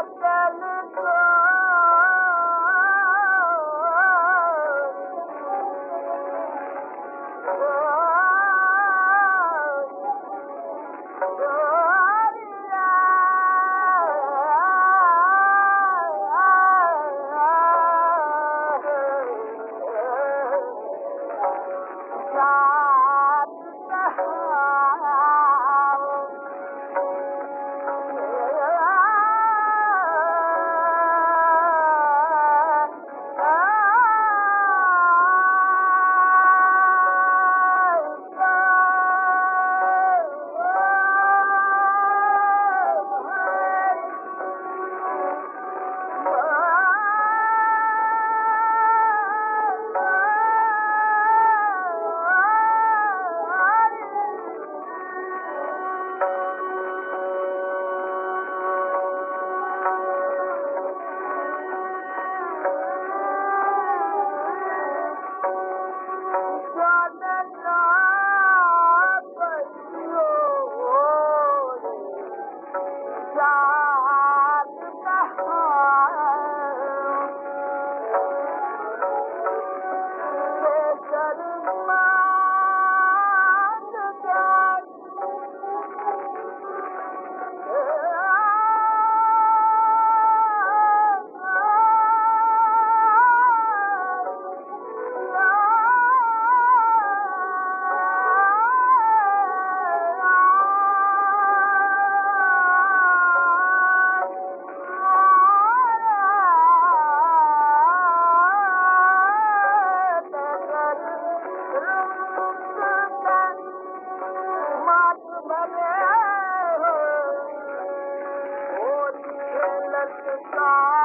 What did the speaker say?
up there. star.